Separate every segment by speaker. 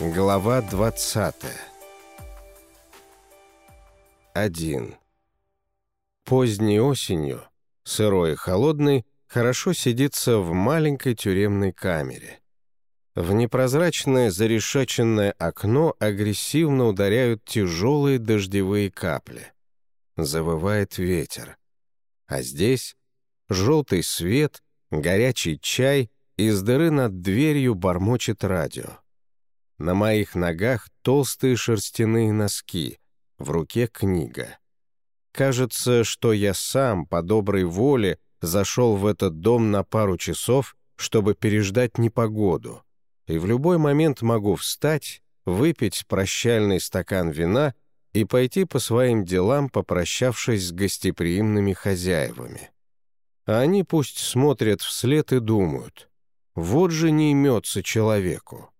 Speaker 1: Глава 20 1. Поздней осенью, сырой и холодной, хорошо сидится в маленькой тюремной камере. В непрозрачное зарешеченное окно агрессивно ударяют тяжелые дождевые капли. Завывает ветер. А здесь желтый свет, горячий чай, из дыры над дверью бормочет радио. На моих ногах толстые шерстяные носки, в руке книга. Кажется, что я сам, по доброй воле, зашел в этот дом на пару часов, чтобы переждать непогоду, и в любой момент могу встать, выпить прощальный стакан вина и пойти по своим делам, попрощавшись с гостеприимными хозяевами. А они пусть смотрят вслед и думают, вот же не имется человеку.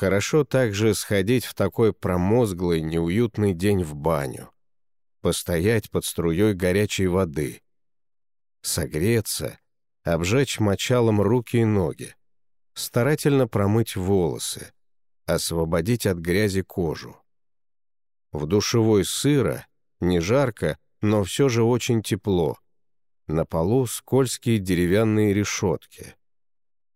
Speaker 1: Хорошо также сходить в такой промозглый, неуютный день в баню. Постоять под струей горячей воды. Согреться, обжечь мочалом руки и ноги. Старательно промыть волосы. Освободить от грязи кожу. В душевой сыро, не жарко, но все же очень тепло. На полу скользкие деревянные решетки.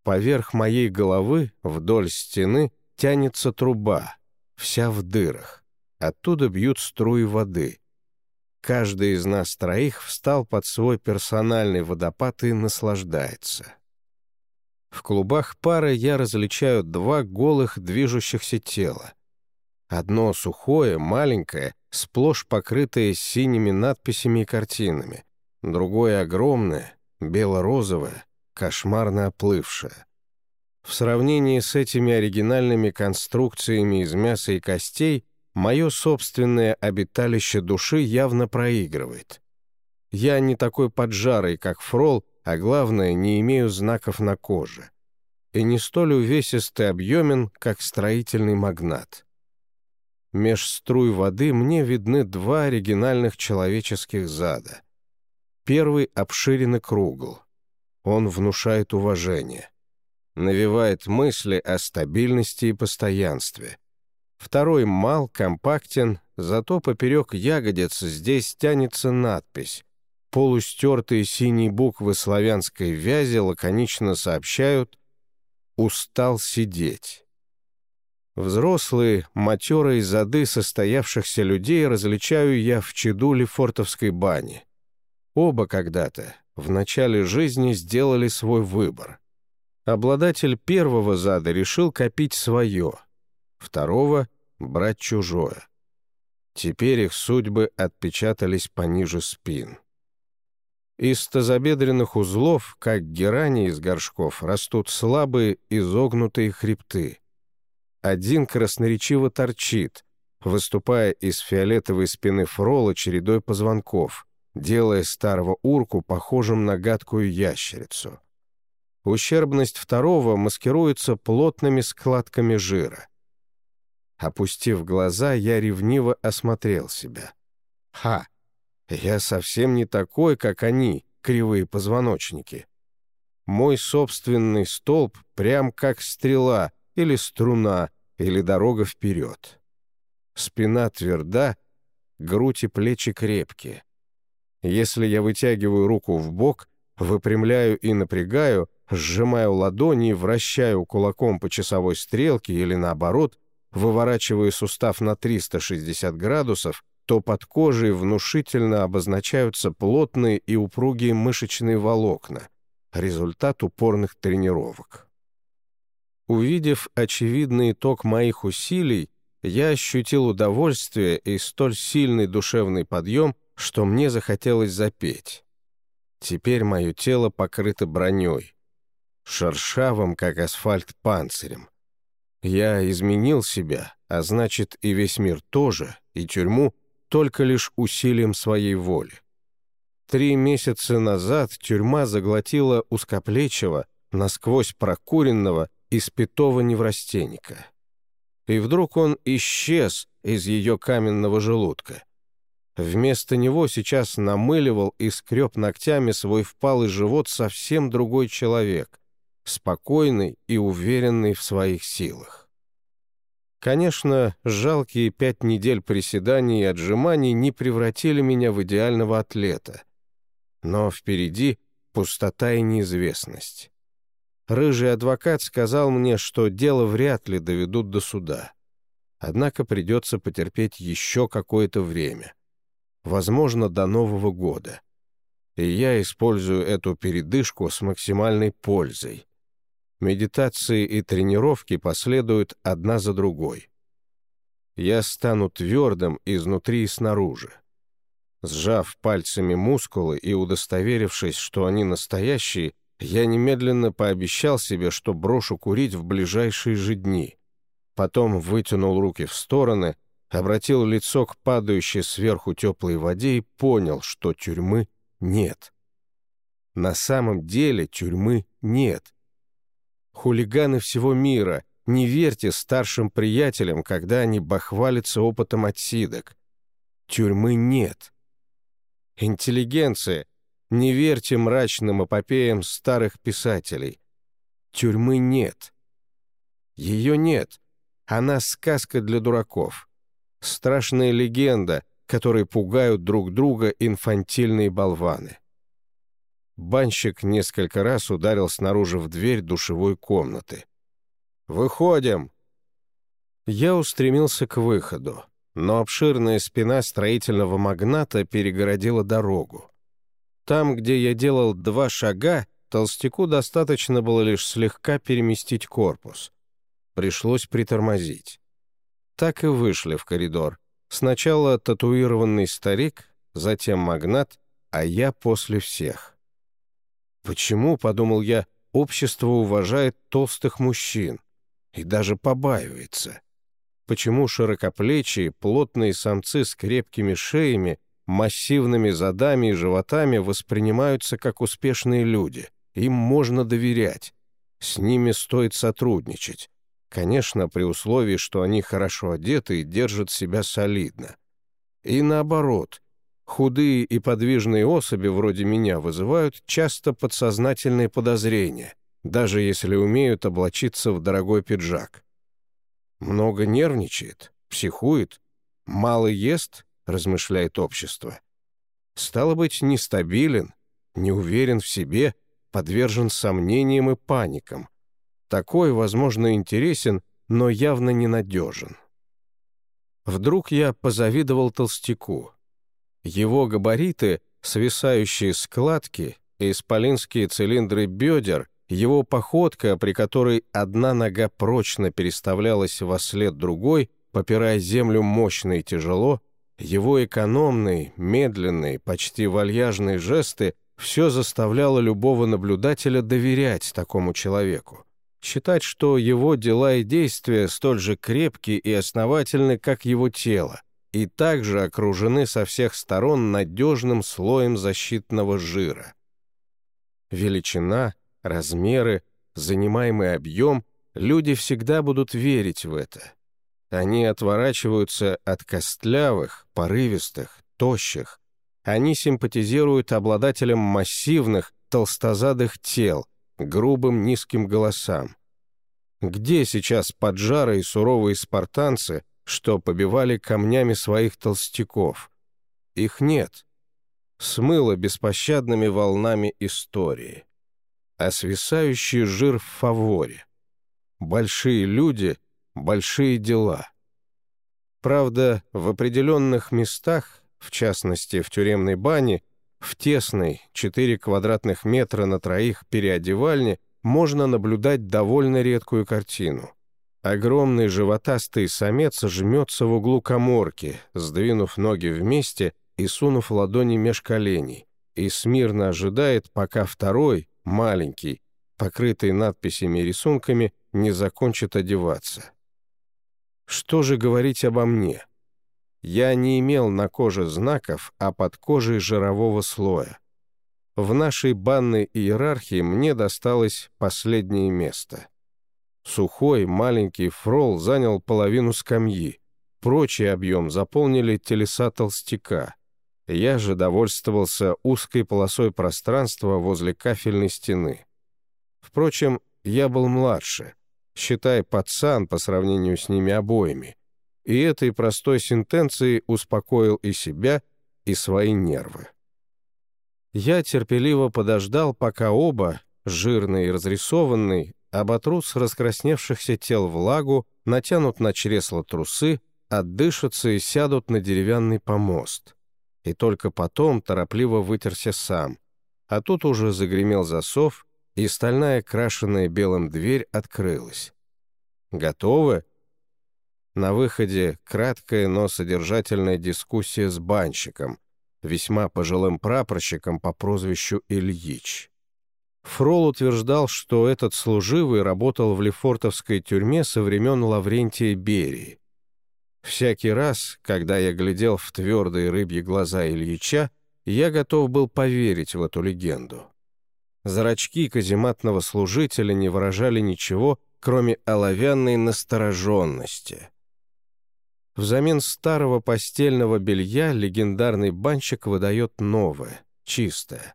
Speaker 1: Поверх моей головы, вдоль стены — тянется труба, вся в дырах. Оттуда бьют струи воды. Каждый из нас троих встал под свой персональный водопад и наслаждается. В клубах пары я различаю два голых движущихся тела. Одно сухое, маленькое, сплошь покрытое синими надписями и картинами. Другое огромное, бело-розовое, кошмарно оплывшее. В сравнении с этими оригинальными конструкциями из мяса и костей, мое собственное обиталище души явно проигрывает. Я не такой поджарый, как Фрол, а главное, не имею знаков на коже. И не столь увесистый объемен, как строительный магнат. Меж струй воды мне видны два оригинальных человеческих зада. Первый обширен и кругл. Он внушает уважение навевает мысли о стабильности и постоянстве. Второй мал, компактен, зато поперек ягодиц здесь тянется надпись. Полустертые синие буквы славянской вязи лаконично сообщают «Устал сидеть». Взрослые, матерые зады состоявшихся людей различаю я в чаду Лефортовской бани. Оба когда-то, в начале жизни, сделали свой выбор — Обладатель первого зада решил копить свое, второго — брать чужое. Теперь их судьбы отпечатались пониже спин. Из тазобедренных узлов, как герани из горшков, растут слабые изогнутые хребты. Один красноречиво торчит, выступая из фиолетовой спины фрола чередой позвонков, делая старого урку похожим на гадкую ящерицу. Ущербность второго маскируется плотными складками жира. Опустив глаза, я ревниво осмотрел себя. Ха! Я совсем не такой, как они, кривые позвоночники. Мой собственный столб прям как стрела или струна, или дорога вперед. Спина тверда, грудь и плечи крепкие. Если я вытягиваю руку в бок, выпрямляю и напрягаю, сжимаю ладони и вращаю кулаком по часовой стрелке или наоборот, выворачиваю сустав на 360 градусов, то под кожей внушительно обозначаются плотные и упругие мышечные волокна, результат упорных тренировок. Увидев очевидный итог моих усилий, я ощутил удовольствие и столь сильный душевный подъем, что мне захотелось запеть. Теперь мое тело покрыто броней, шершавым, как асфальт, панцирем. Я изменил себя, а значит и весь мир тоже, и тюрьму, только лишь усилием своей воли. Три месяца назад тюрьма заглотила узкоплечего, насквозь прокуренного, испятого неврастенника. И вдруг он исчез из ее каменного желудка. Вместо него сейчас намыливал и скреб ногтями свой впалый живот совсем другой человек, спокойный и уверенный в своих силах. Конечно, жалкие пять недель приседаний и отжиманий не превратили меня в идеального атлета. Но впереди пустота и неизвестность. Рыжий адвокат сказал мне, что дело вряд ли доведут до суда. Однако придется потерпеть еще какое-то время. Возможно, до Нового года. И я использую эту передышку с максимальной пользой. Медитации и тренировки последуют одна за другой. Я стану твердым изнутри и снаружи. Сжав пальцами мускулы и удостоверившись, что они настоящие, я немедленно пообещал себе, что брошу курить в ближайшие же дни. Потом вытянул руки в стороны, обратил лицо к падающей сверху теплой воде и понял, что тюрьмы нет. На самом деле тюрьмы нет. Хулиганы всего мира, не верьте старшим приятелям, когда они бахвалятся опытом отсидок. Тюрьмы нет. Интеллигенция, не верьте мрачным эпопеям старых писателей. Тюрьмы нет. Ее нет. Она сказка для дураков. Страшная легенда, которой пугают друг друга инфантильные болваны. Банщик несколько раз ударил снаружи в дверь душевой комнаты. «Выходим!» Я устремился к выходу, но обширная спина строительного магната перегородила дорогу. Там, где я делал два шага, толстяку достаточно было лишь слегка переместить корпус. Пришлось притормозить. Так и вышли в коридор. Сначала татуированный старик, затем магнат, а я после всех. Почему, подумал я, общество уважает толстых мужчин и даже побаивается? Почему широкоплечие, плотные самцы с крепкими шеями массивными задами и животами воспринимаются как успешные люди. Им можно доверять. С ними стоит сотрудничать. Конечно, при условии, что они хорошо одеты и держат себя солидно. И наоборот, худые и подвижные особи вроде меня вызывают часто подсознательные подозрения, даже если умеют облачиться в дорогой пиджак. Много нервничает, психует, мало ест — размышляет общество. Стало быть, нестабилен, не уверен в себе, подвержен сомнениям и паникам. Такой, возможно, интересен, но явно ненадежен. Вдруг я позавидовал толстяку. Его габариты, свисающие складки, исполинские цилиндры бедер, его походка, при которой одна нога прочно переставлялась во след другой, попирая землю мощно и тяжело, его экономные, медленные, почти вальяжные жесты все заставляло любого наблюдателя доверять такому человеку, считать, что его дела и действия столь же крепкие и основательны, как его тело, и также окружены со всех сторон надежным слоем защитного жира. Величина, размеры, занимаемый объем — люди всегда будут верить в это — они отворачиваются от костлявых, порывистых, тощих. Они симпатизируют обладателям массивных, толстозадых тел, грубым низким голосам. Где сейчас поджарые суровые спартанцы, что побивали камнями своих толстяков? Их нет. Смыло беспощадными волнами истории. А свисающий жир в фаворе. Большие люди — большие дела. Правда, в определенных местах, в частности в тюремной бане, в тесной 4 квадратных метра на троих переодевальне можно наблюдать довольно редкую картину. Огромный животастый самец жмется в углу коморки, сдвинув ноги вместе и сунув ладони меж коленей, и смирно ожидает, пока второй, маленький, покрытый надписями и рисунками, не закончит одеваться. Что же говорить обо мне? Я не имел на коже знаков, а под кожей жирового слоя. В нашей банной иерархии мне досталось последнее место. Сухой маленький фрол занял половину скамьи, прочий объем заполнили телеса толстяка. Я же довольствовался узкой полосой пространства возле кафельной стены. Впрочем, я был младше — считай пацан по сравнению с ними обоими, и этой простой сентенцией успокоил и себя, и свои нервы. Я терпеливо подождал, пока оба, жирный и разрисованный, оботрут раскрасневшихся тел влагу, натянут на чресло трусы, отдышатся и сядут на деревянный помост. И только потом торопливо вытерся сам. А тут уже загремел засов, и стальная, крашенная белым дверь открылась. «Готовы?» На выходе краткая, но содержательная дискуссия с банщиком, весьма пожилым прапорщиком по прозвищу Ильич. Фрол утверждал, что этот служивый работал в Лефортовской тюрьме со времен Лаврентия Берии. Всякий раз, когда я глядел в твердые рыбьи глаза Ильича, я готов был поверить в эту легенду. Зрачки казематного служителя не выражали ничего, кроме оловянной настороженности. Взамен старого постельного белья легендарный банщик выдает новое, чистое.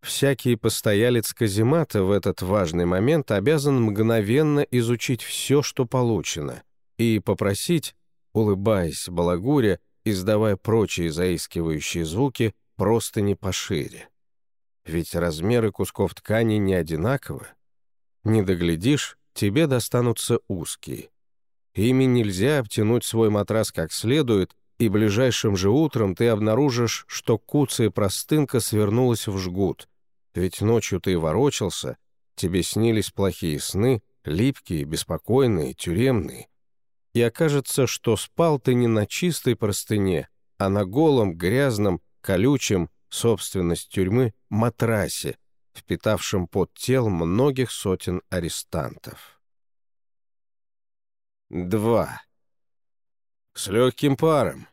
Speaker 1: Всякий постоялец каземата в этот важный момент обязан мгновенно изучить все, что получено, и попросить, улыбаясь балагуре, издавая прочие заискивающие звуки, просто не пошире. Ведь размеры кусков ткани не одинаковы. Не доглядишь, тебе достанутся узкие. Ими нельзя обтянуть свой матрас как следует, и ближайшим же утром ты обнаружишь, что куцая простынка свернулась в жгут. Ведь ночью ты ворочался, тебе снились плохие сны, липкие, беспокойные, тюремные. И окажется, что спал ты не на чистой простыне, а на голом, грязном, колючем, собственность тюрьмы, матрасе, впитавшем под тел многих сотен арестантов. 2. С легким паром.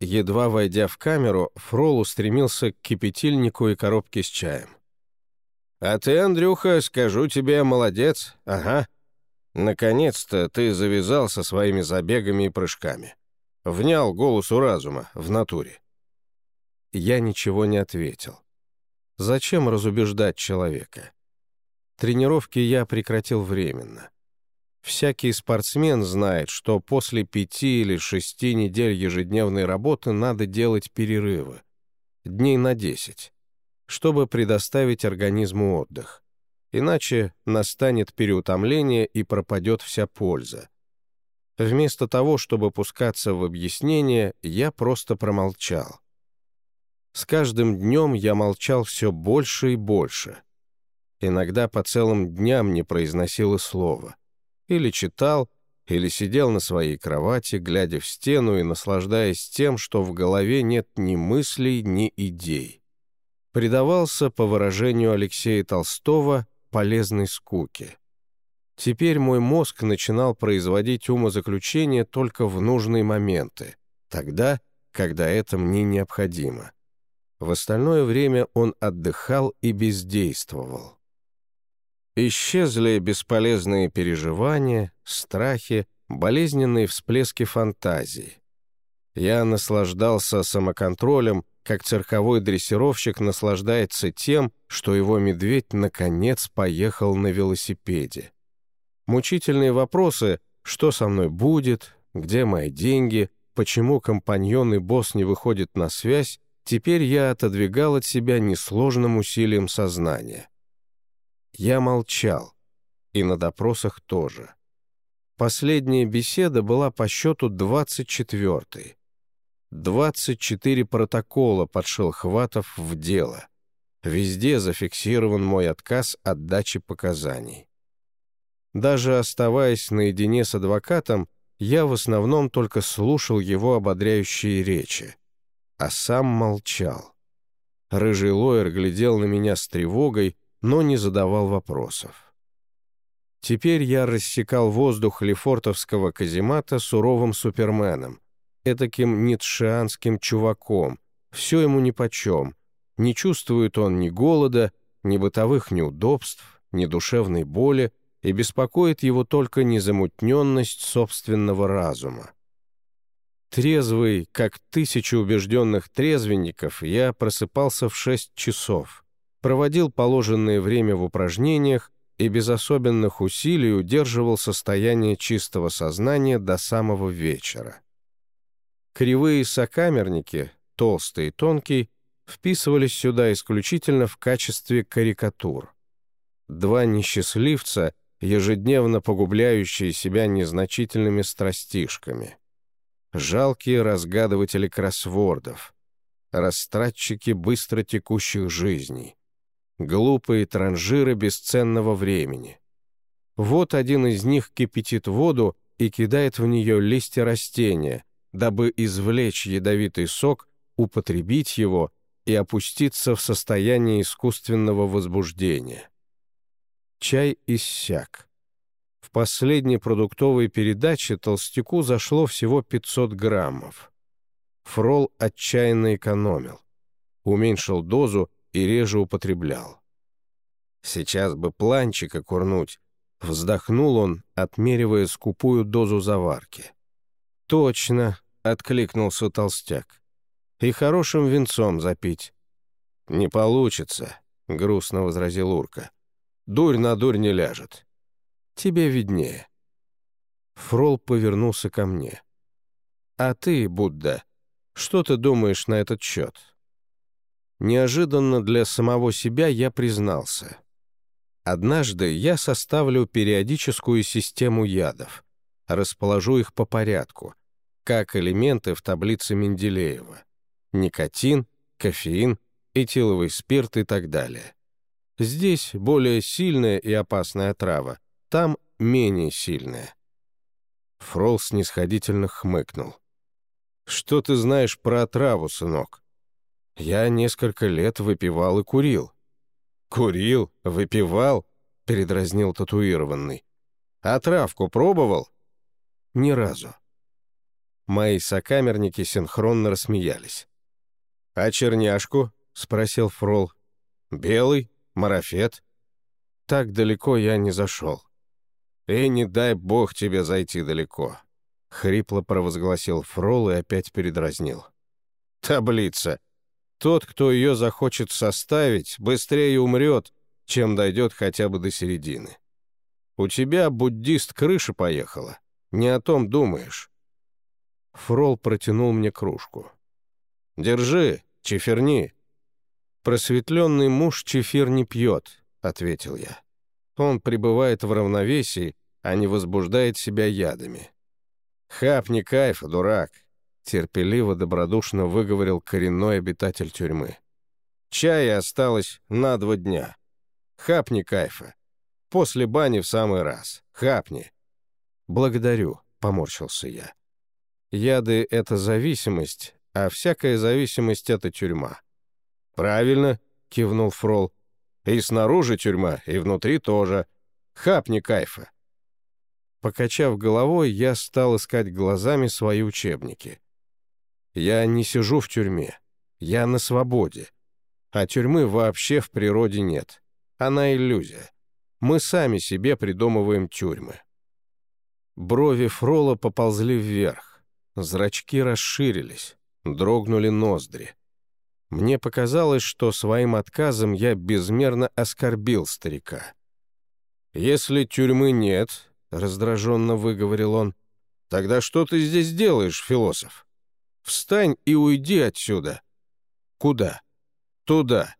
Speaker 1: Едва войдя в камеру, Фрол устремился к кипятильнику и коробке с чаем. «А ты, Андрюха, скажу тебе, молодец, ага. Наконец-то ты завязал со своими забегами и прыжками. Внял голосу разума в натуре». Я ничего не ответил. Зачем разубеждать человека? Тренировки я прекратил временно. Всякий спортсмен знает, что после пяти или шести недель ежедневной работы надо делать перерывы, дней на десять, чтобы предоставить организму отдых. Иначе настанет переутомление и пропадет вся польза. Вместо того, чтобы пускаться в объяснение, я просто промолчал. С каждым днем я молчал все больше и больше. Иногда по целым дням не произносил и слова. Или читал, или сидел на своей кровати, глядя в стену и наслаждаясь тем, что в голове нет ни мыслей, ни идей. Предавался, по выражению Алексея Толстого, полезной скуке. Теперь мой мозг начинал производить умозаключения только в нужные моменты, тогда, когда это мне необходимо. В остальное время он отдыхал и бездействовал. Исчезли бесполезные переживания, страхи, болезненные всплески фантазии. Я наслаждался самоконтролем, как цирковой дрессировщик наслаждается тем, что его медведь наконец поехал на велосипеде. Мучительные вопросы «что со мной будет?», «где мои деньги?», «почему компаньон и босс не выходят на связь?» теперь я отодвигал от себя несложным усилием сознания. Я молчал. И на допросах тоже. Последняя беседа была по счету 24-й. 24 протокола подшил Хватов в дело. Везде зафиксирован мой отказ от дачи показаний. Даже оставаясь наедине с адвокатом, я в основном только слушал его ободряющие речи, а сам молчал. Рыжий лоер глядел на меня с тревогой, но не задавал вопросов. Теперь я рассекал воздух лефортовского каземата суровым суперменом, этаким ницшеанским чуваком, все ему нипочем, не чувствует он ни голода, ни бытовых неудобств, ни душевной боли, и беспокоит его только незамутненность собственного разума. Трезвый, как тысячи убежденных трезвенников, я просыпался в шесть часов, проводил положенное время в упражнениях и без особенных усилий удерживал состояние чистого сознания до самого вечера. Кривые сокамерники, толстый и тонкий, вписывались сюда исключительно в качестве карикатур. Два несчастливца, ежедневно погубляющие себя незначительными страстишками. Жалкие разгадыватели кроссвордов, растратчики быстро текущих жизней, глупые транжиры бесценного времени. Вот один из них кипятит воду и кидает в нее листья растения, дабы извлечь ядовитый сок, употребить его и опуститься в состояние искусственного возбуждения. Чай иссяк. В последней продуктовой передаче толстяку зашло всего 500 граммов. Фрол отчаянно экономил. Уменьшил дозу и реже употреблял. Сейчас бы планчика курнуть. Вздохнул он, отмеривая скупую дозу заварки. «Точно», — откликнулся толстяк. «И хорошим венцом запить». «Не получится», — грустно возразил Урка. «Дурь на дурь не ляжет. Тебе виднее». Фрол повернулся ко мне. «А ты, Будда, что ты думаешь на этот счет?» Неожиданно для самого себя я признался. Однажды я составлю периодическую систему ядов, расположу их по порядку, как элементы в таблице Менделеева. Никотин, кофеин, этиловый спирт и так далее. Здесь более сильная и опасная трава, там менее сильная. Фрол снисходительно хмыкнул. «Что ты знаешь про отраву, сынок?» «Я несколько лет выпивал и курил». «Курил? Выпивал?» — передразнил татуированный. «А травку пробовал?» «Ни разу». Мои сокамерники синхронно рассмеялись. «А черняшку?» — спросил Фрол. «Белый? Марафет?» Так далеко я не зашел. «И не дай бог тебе зайти далеко», — хрипло провозгласил Фрол и опять передразнил. «Таблица. Тот, кто ее захочет составить, быстрее умрет, чем дойдет хотя бы до середины. У тебя, буддист, крыша поехала. Не о том думаешь». Фрол протянул мне кружку. «Держи, чеферни». «Просветленный муж чефир не пьет», — ответил я. «Он пребывает в равновесии а не возбуждает себя ядами. «Хапни кайфа, дурак!» — терпеливо добродушно выговорил коренной обитатель тюрьмы. «Чая осталось на два дня. Хапни кайфа. После бани в самый раз. Хапни». «Благодарю», — поморщился я. «Яды — это зависимость, а всякая зависимость — это тюрьма». «Правильно», — кивнул Фрол. «И снаружи тюрьма, и внутри тоже. Хапни кайфа». Покачав головой, я стал искать глазами свои учебники. Я не сижу в тюрьме. Я на свободе. А тюрьмы вообще в природе нет. Она иллюзия. Мы сами себе придумываем тюрьмы. Брови Фрола поползли вверх. Зрачки расширились. Дрогнули ноздри. Мне показалось, что своим отказом я безмерно оскорбил старика. «Если тюрьмы нет, — раздраженно выговорил он. «Тогда что ты здесь делаешь, философ? Встань и уйди отсюда». «Куда?» «Туда».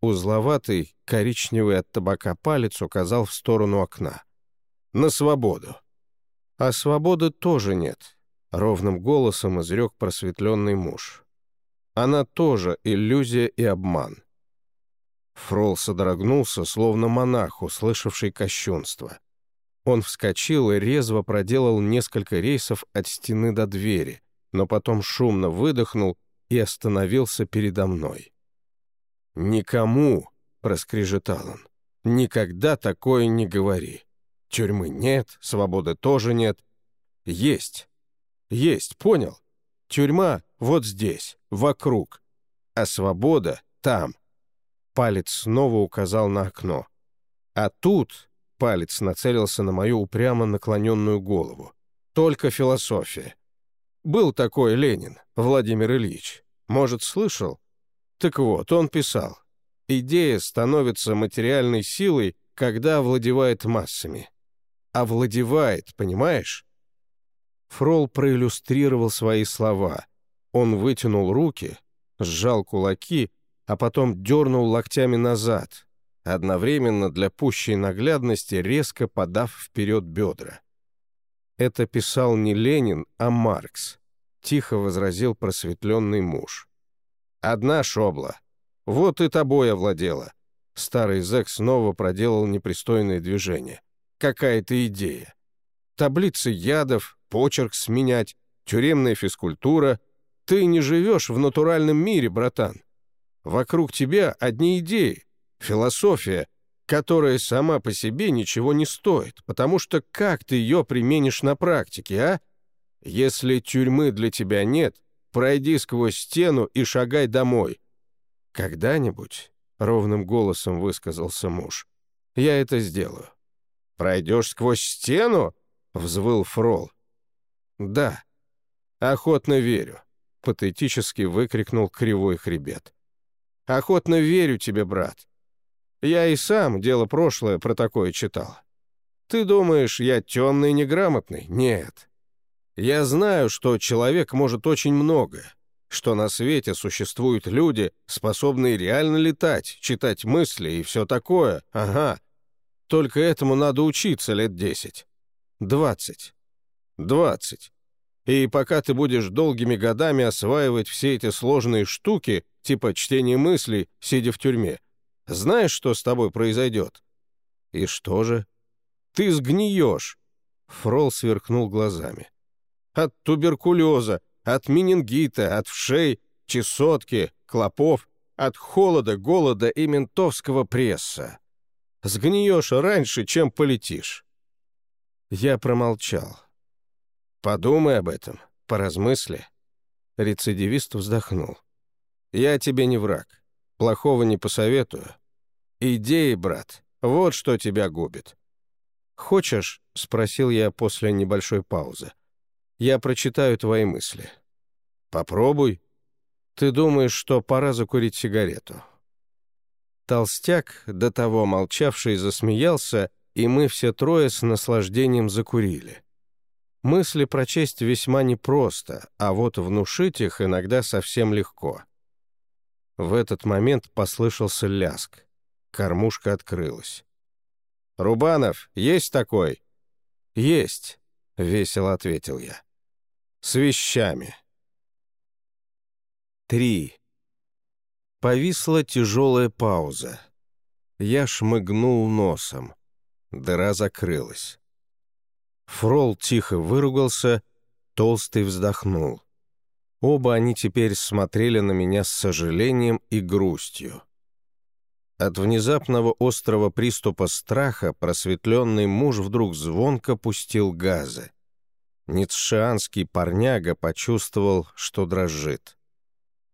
Speaker 1: Узловатый, коричневый от табака палец указал в сторону окна. «На свободу». «А свободы тоже нет», — ровным голосом изрек просветленный муж. «Она тоже иллюзия и обман». Фрол содрогнулся, словно монах, услышавший кощунство. Он вскочил и резво проделал несколько рейсов от стены до двери, но потом шумно выдохнул и остановился передо мной. «Никому», — проскрежетал он, — «никогда такое не говори. Тюрьмы нет, свободы тоже нет. Есть. Есть, понял? Тюрьма вот здесь, вокруг, а свобода там». Палец снова указал на окно. «А тут палец нацелился на мою упрямо наклоненную голову. Только философия. Был такой Ленин, Владимир Ильич. Может, слышал? Так вот, он писал. Идея становится материальной силой, когда овладевает массами. Овладевает, понимаешь? Фрол проиллюстрировал свои слова. Он вытянул руки, сжал кулаки, а потом дернул локтями назад, одновременно для пущей наглядности резко подав вперед бедра. Это писал не Ленин, а Маркс, тихо возразил просветленный муж. «Одна шобла. Вот и тобой овладела». Старый зэк снова проделал непристойное движение. «Какая-то идея. Таблицы ядов, почерк сменять, тюремная физкультура. Ты не живешь в натуральном мире, братан. Вокруг тебя одни идеи, философия, которая сама по себе ничего не стоит, потому что как ты ее применишь на практике, а? Если тюрьмы для тебя нет, пройди сквозь стену и шагай домой. Когда-нибудь, — ровным голосом высказался муж, — я это сделаю. «Пройдешь сквозь стену?» — взвыл Фрол. «Да, охотно верю», — патетически выкрикнул кривой хребет. «Охотно верю тебе, брат. Я и сам дело прошлое про такое читал. Ты думаешь, я темный и неграмотный? Нет. Я знаю, что человек может очень многое, что на свете существуют люди, способные реально летать, читать мысли и все такое, ага. Только этому надо учиться лет десять. Двадцать. Двадцать. И пока ты будешь долгими годами осваивать все эти сложные штуки, типа чтения мыслей, сидя в тюрьме, знаешь, что с тобой произойдет?» «И что же?» «Ты сгниешь!» Фрол сверкнул глазами. «От туберкулеза, от менингита, от вшей, чесотки, клопов, от холода, голода и ментовского пресса. Сгниешь раньше, чем полетишь». Я промолчал. «Подумай об этом, поразмысли». Рецидивист вздохнул. «Я тебе не враг. Плохого не посоветую. Идеи, брат, вот что тебя губит. «Хочешь?» — спросил я после небольшой паузы. «Я прочитаю твои мысли». «Попробуй». «Ты думаешь, что пора закурить сигарету?» Толстяк, до того молчавший, засмеялся, и мы все трое с наслаждением закурили. Мысли прочесть весьма непросто, а вот внушить их иногда совсем легко. В этот момент послышался ляск. Кормушка открылась. «Рубанов, есть такой?» «Есть», — весело ответил я. «С вещами». Три. Повисла тяжелая пауза. Я шмыгнул носом. Дыра закрылась. Фрол тихо выругался, Толстый вздохнул. Оба они теперь смотрели на меня с сожалением и грустью. От внезапного острого приступа страха просветленный муж вдруг звонко пустил газы. Ницшеанский парняга почувствовал, что дрожит.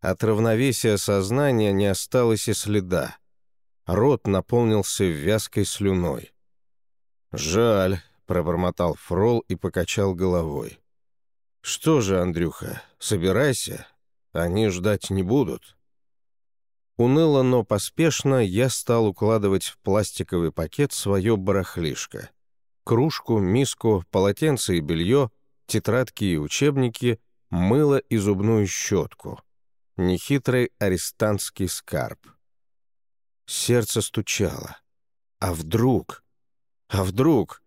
Speaker 1: От равновесия сознания не осталось и следа. Рот наполнился вязкой слюной. «Жаль», — пробормотал Фрол и покачал головой. «Что же, Андрюха, собирайся, они ждать не будут». Уныло, но поспешно я стал укладывать в пластиковый пакет свое барахлишко. Кружку, миску, полотенце и белье, тетрадки и учебники, мыло и зубную щетку. Нехитрый арестантский скарб. Сердце стучало. А вдруг? А вдруг?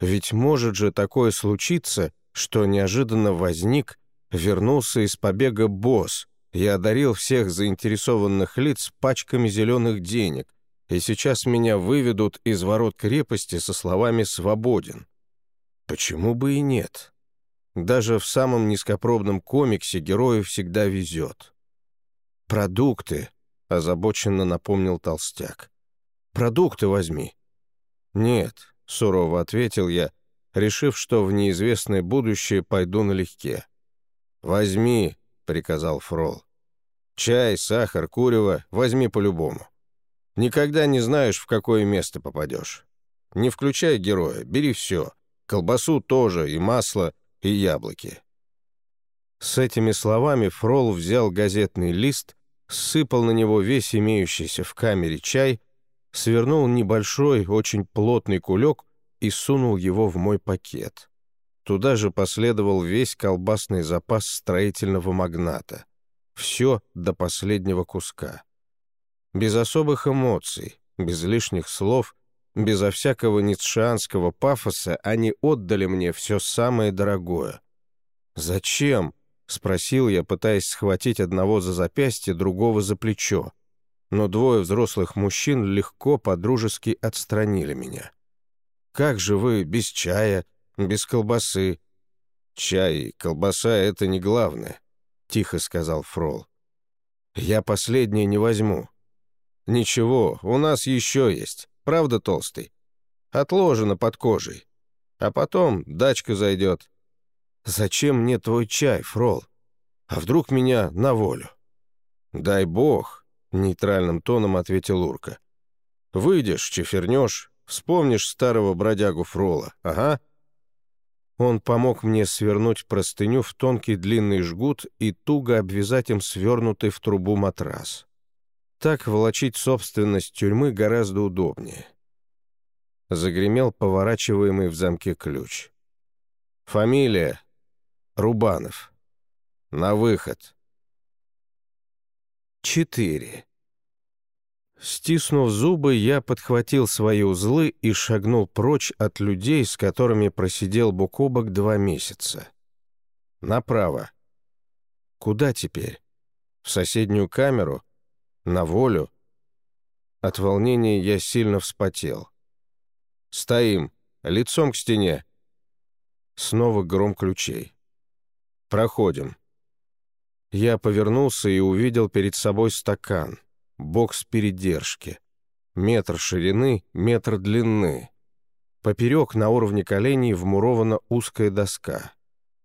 Speaker 1: Ведь может же такое случиться, что неожиданно возник, вернулся из побега босс и одарил всех заинтересованных лиц пачками зеленых денег, и сейчас меня выведут из ворот крепости со словами «свободен». Почему бы и нет? Даже в самом низкопробном комиксе герою всегда везет. «Продукты», — озабоченно напомнил толстяк. «Продукты возьми». «Нет», — сурово ответил я, решив, что в неизвестное будущее пойду налегке. «Возьми», — приказал Фрол. «Чай, сахар, курево возьми по-любому. Никогда не знаешь, в какое место попадешь. Не включай героя, бери все. Колбасу тоже, и масло, и яблоки». С этими словами Фрол взял газетный лист, сыпал на него весь имеющийся в камере чай свернул небольшой, очень плотный кулек и сунул его в мой пакет. Туда же последовал весь колбасный запас строительного магната. Все до последнего куска. Без особых эмоций, без лишних слов, безо всякого ницшеанского пафоса они отдали мне все самое дорогое. «Зачем?» — спросил я, пытаясь схватить одного за запястье, другого за плечо. Но двое взрослых мужчин легко подружески отстранили меня. «Как же вы без чая, без колбасы?» «Чай и колбаса — это не главное», — тихо сказал Фрол. «Я последнее не возьму». «Ничего, у нас еще есть. Правда, толстый? Отложено под кожей. А потом дачка зайдет». «Зачем мне твой чай, Фрол? А вдруг меня на волю?» «Дай бог», — нейтральным тоном ответил Урка. «Выйдешь, чефернешь, вспомнишь старого бродягу Фрола, ага». Он помог мне свернуть простыню в тонкий длинный жгут и туго обвязать им свернутый в трубу матрас. Так волочить собственность тюрьмы гораздо удобнее. Загремел поворачиваемый в замке ключ. «Фамилия? Рубанов. На выход». Четыре. Стиснув зубы, я подхватил свои узлы и шагнул прочь от людей, с которыми просидел бок о бок два месяца. Направо. Куда теперь? В соседнюю камеру? На волю? От волнения я сильно вспотел. «Стоим! Лицом к стене!» Снова гром ключей. «Проходим». Я повернулся и увидел перед собой стакан — бокс передержки. Метр ширины, метр длины. Поперек на уровне коленей вмурована узкая доска.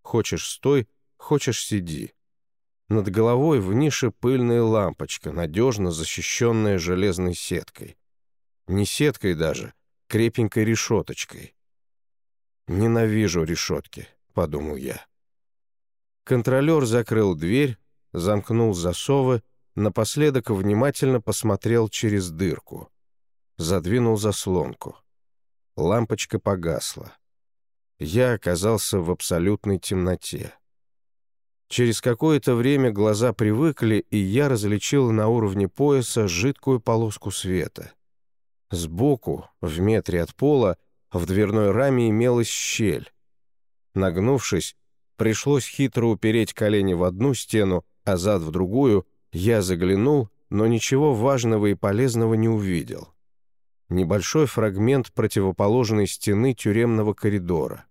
Speaker 1: Хочешь стой, хочешь сиди. Над головой в нише пыльная лампочка, надежно защищенная железной сеткой. Не сеткой даже, крепенькой решеточкой. «Ненавижу решетки», — подумал я. Контролер закрыл дверь, замкнул засовы, Напоследок внимательно посмотрел через дырку. Задвинул заслонку. Лампочка погасла. Я оказался в абсолютной темноте. Через какое-то время глаза привыкли, и я различил на уровне пояса жидкую полоску света. Сбоку, в метре от пола, в дверной раме имелась щель. Нагнувшись, пришлось хитро упереть колени в одну стену, а зад в другую, я заглянул, но ничего важного и полезного не увидел. Небольшой фрагмент противоположной стены тюремного коридора.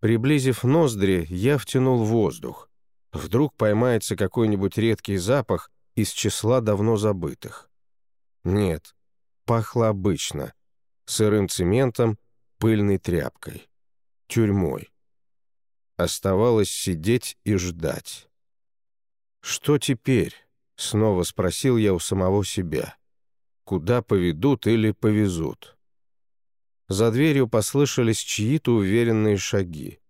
Speaker 1: Приблизив ноздри, я втянул воздух. Вдруг поймается какой-нибудь редкий запах из числа давно забытых. Нет, пахло обычно. Сырым цементом, пыльной тряпкой. Тюрьмой. Оставалось сидеть и ждать. Что теперь? Снова спросил я у самого себя. Куда поведут или повезут? За дверью послышались чьи-то уверенные шаги.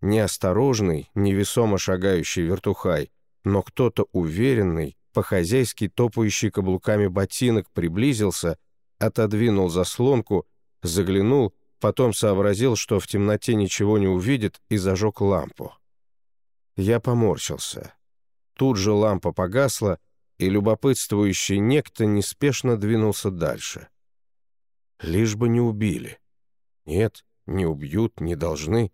Speaker 1: Неосторожный, невесомо шагающий вертухай, но кто-то уверенный, по-хозяйски топающий каблуками ботинок приблизился, отодвинул заслонку, заглянул, потом сообразил, что в темноте ничего не увидит, и зажег лампу. Я поморщился. Тут же лампа погасла, и любопытствующий некто неспешно двинулся дальше. Лишь бы не убили. Нет, не убьют, не должны.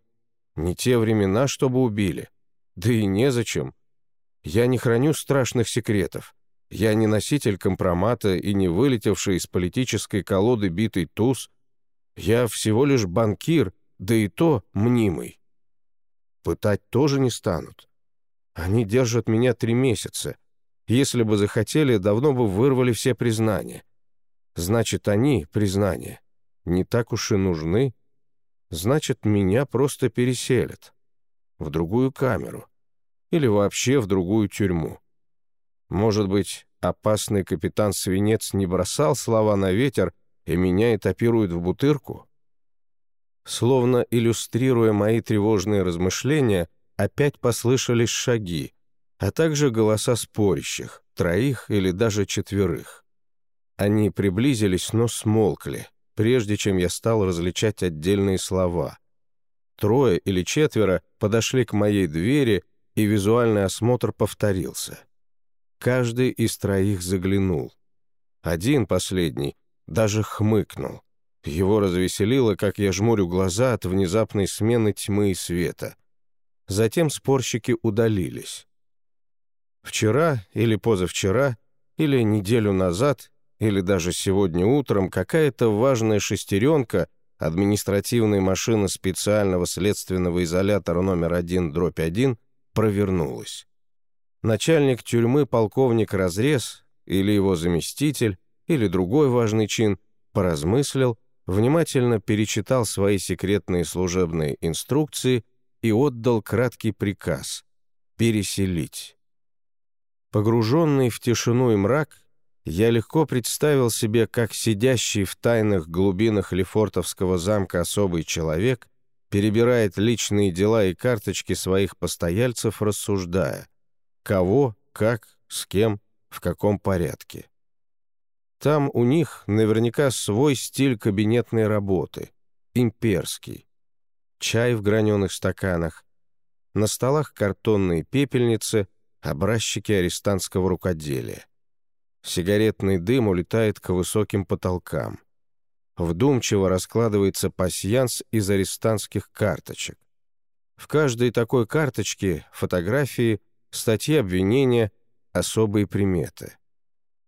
Speaker 1: Не те времена, чтобы убили. Да и незачем. Я не храню страшных секретов. Я не носитель компромата и не вылетевший из политической колоды битый туз. Я всего лишь банкир, да и то мнимый. Пытать тоже не станут. Они держат меня три месяца — если бы захотели, давно бы вырвали все признания. Значит, они, признания, не так уж и нужны. Значит, меня просто переселят. В другую камеру. Или вообще в другую тюрьму. Может быть, опасный капитан Свинец не бросал слова на ветер и меня этапируют в бутырку? Словно иллюстрируя мои тревожные размышления, опять послышались шаги, а также голоса спорящих, троих или даже четверых. Они приблизились, но смолкли, прежде чем я стал различать отдельные слова. Трое или четверо подошли к моей двери, и визуальный осмотр повторился. Каждый из троих заглянул. Один, последний, даже хмыкнул. Его развеселило, как я жмурю глаза от внезапной смены тьмы и света. Затем спорщики удалились. Вчера или позавчера, или неделю назад, или даже сегодня утром какая-то важная шестеренка административной машины специального следственного изолятора номер 1 дробь 1 провернулась. Начальник тюрьмы полковник Разрез или его заместитель или другой важный чин поразмыслил внимательно перечитал свои секретные служебные инструкции и отдал краткий приказ — переселить. Погруженный в тишину и мрак, я легко представил себе, как сидящий в тайных глубинах Лефортовского замка особый человек перебирает личные дела и карточки своих постояльцев, рассуждая, кого, как, с кем, в каком порядке. Там у них наверняка свой стиль кабинетной работы, имперский. Чай в граненых стаканах, на столах картонные пепельницы, образчики арестантского рукоделия. Сигаретный дым улетает к высоким потолкам. Вдумчиво раскладывается пасьянс из арестантских карточек. В каждой такой карточке фотографии, статьи обвинения, особые приметы.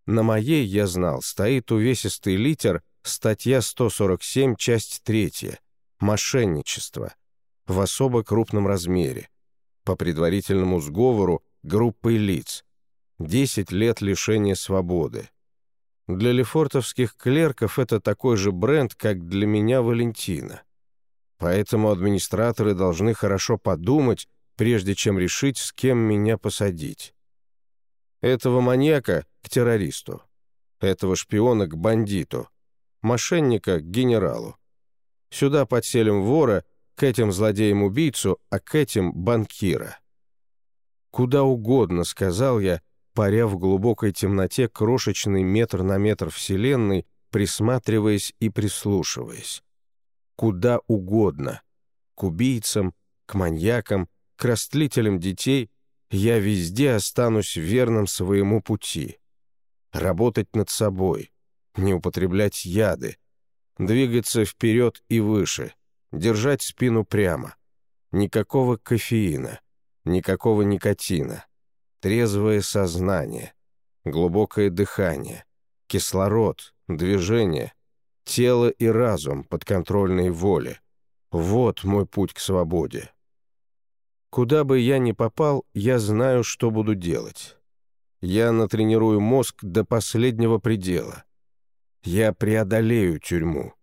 Speaker 1: На моей, я знал, стоит увесистый литер, статья 147, часть 3, мошенничество, в особо крупном размере, по предварительному сговору группы лиц, 10 лет лишения свободы. Для лефортовских клерков это такой же бренд, как для меня Валентина. Поэтому администраторы должны хорошо подумать, прежде чем решить, с кем меня посадить. Этого маньяка к террористу, этого шпиона к бандиту, мошенника к генералу. Сюда подселим вора, к этим злодеям убийцу, а к этим банкира. Куда угодно, сказал я, паря в глубокой темноте крошечный метр на метр вселенной, присматриваясь и прислушиваясь. Куда угодно. К убийцам, к маньякам, к растлителям детей, я везде останусь верным своему пути. Работать над собой, не употреблять яды, двигаться вперед и выше, держать спину прямо. Никакого кофеина, никакого никотина, трезвое сознание, глубокое дыхание, кислород, движение, тело и разум подконтрольной воле. Вот мой путь к свободе. Куда бы я ни попал, я знаю, что буду делать. Я натренирую мозг до последнего предела. Я преодолею тюрьму.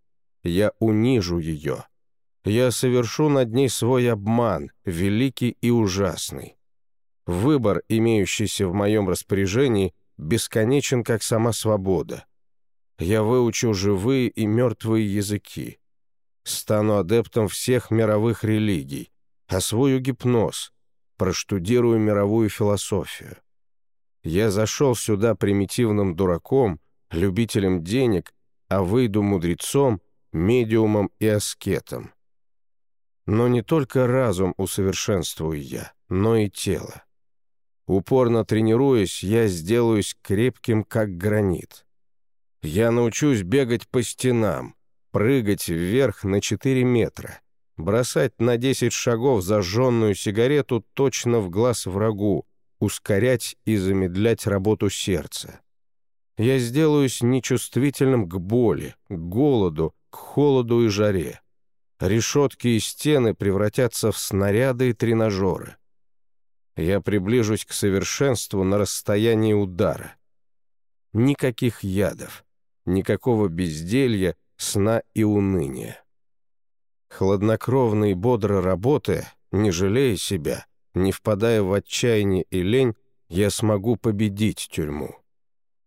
Speaker 1: Я унижу ее. Я совершу над ней свой обман, великий и ужасный. Выбор, имеющийся в моем распоряжении, бесконечен, как сама свобода. Я выучу живые и мертвые языки. Стану адептом всех мировых религий освою гипноз, проштудирую мировую философию. Я зашел сюда примитивным дураком, любителем денег, а выйду мудрецом, медиумом и аскетом. Но не только разум усовершенствую я, но и тело. Упорно тренируясь, я сделаюсь крепким, как гранит. Я научусь бегать по стенам, прыгать вверх на 4 метра, бросать на 10 шагов зажженную сигарету точно в глаз врагу, ускорять и замедлять работу сердца. Я сделаюсь нечувствительным к боли, к голоду, к холоду и жаре. Решетки и стены превратятся в снаряды и тренажеры. Я приближусь к совершенству на расстоянии удара. Никаких ядов, никакого безделья, сна и уныния. Хладнокровно и бодро работая, не жалея себя, не впадая в отчаяние и лень, я смогу победить тюрьму.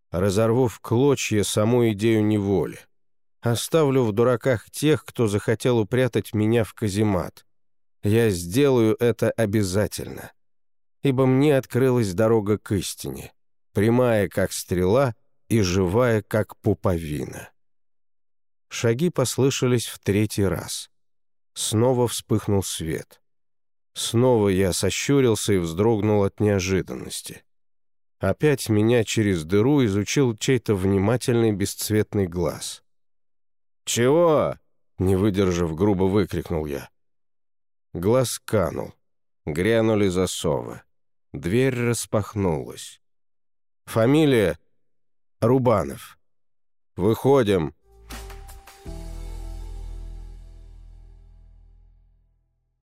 Speaker 1: Разорву в клочья саму идею неволи. Оставлю в дураках тех, кто захотел упрятать меня в каземат. Я сделаю это обязательно. Ибо мне открылась дорога к истине, прямая, как стрела, и живая, как пуповина. Шаги послышались в третий раз. Снова вспыхнул свет. Снова я сощурился и вздрогнул от неожиданности. Опять меня через дыру изучил чей-то внимательный бесцветный глаз. «Чего?» — не выдержав, грубо выкрикнул я. Глаз канул. Грянули засовы. Дверь распахнулась. «Фамилия?» «Рубанов». «Выходим»,